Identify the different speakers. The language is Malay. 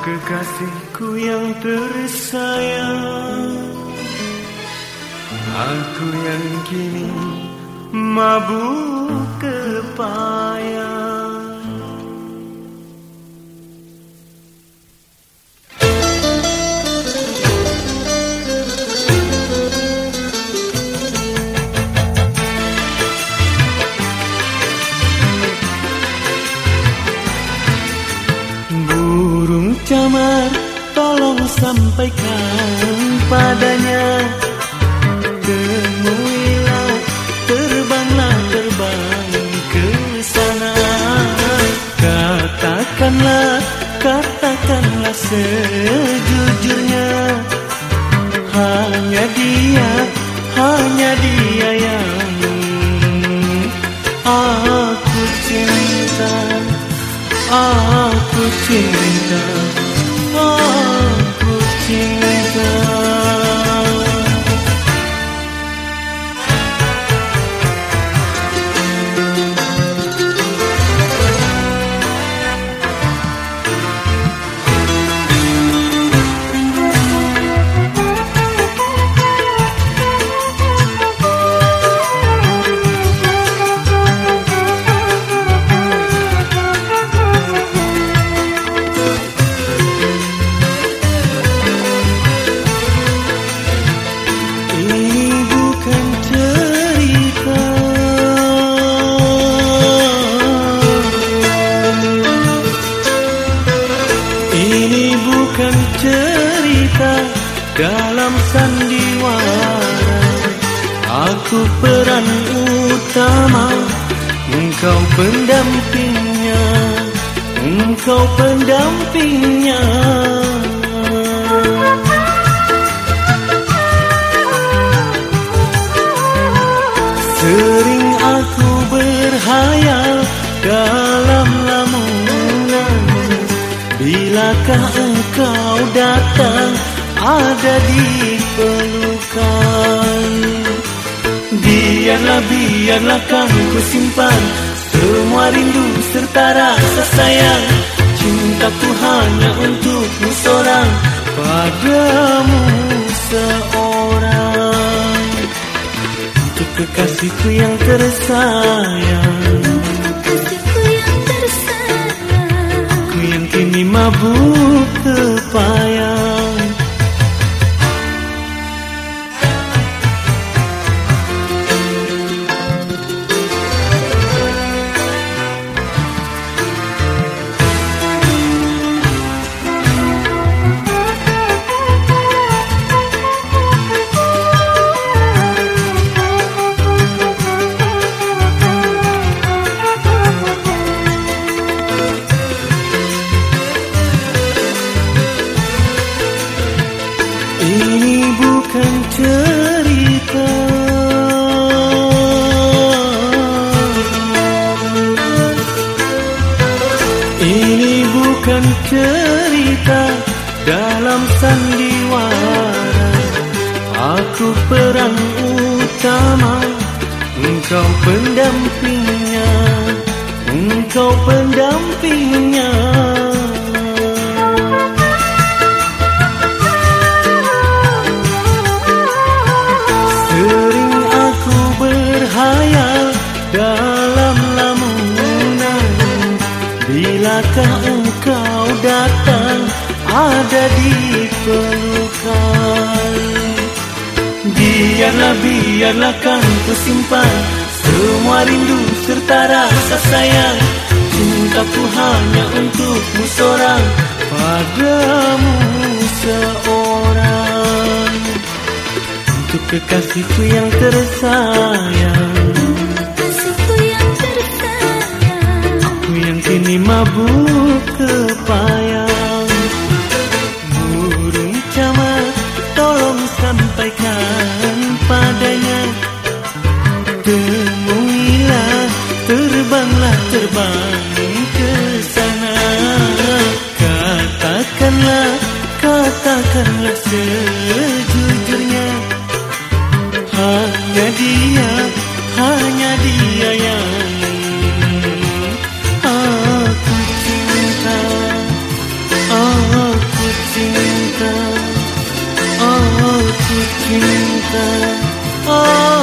Speaker 1: kekasihku yang tersayang Aku yang kini mabuk kepayang Camar tolong sampaikan padanya. Temuilah terbanglah terbang ke sana. Katakanlah katakanlah sejujurnya. Hanya dia hanya dia yang aku cinta Aku cinta Aku bukan cerita dalam sandiwara. Aku peran utama Engkau pendampingnya Engkau pendampingnya. Sering aku berhayal dalam lamunan Bilakah engkau datang? Ada di pelukan. Biarlah, biarlah kan ku simpan Semua rindu serta rasa sayang. Cintaku hanya untukmu seorang Padamu seorang. Untuk kekasihku yang tersayang pi. Cerita dalam sandiwara. Aku peran utama Engkau pendampingnya Engkau pendampingnya. Sering aku berhayal dalam lamunan Bilakah engkau ada di pelukan Biarlah, biarlah kan ku simpan Semua rindu serta rasa sayang. Cintaku hanya untukmu seorang. Padamu seorang. Untuk kekasihku yang tersayang.
Speaker 2: Kasihku yang tersayang.
Speaker 1: Aku yang kini mabuk kepayang terbang ke sana Katakanlah, katakanlah sejujurnya. Hanya dia, hanya dia yang Aku cinta, aku cinta. Aku cinta, aku cinta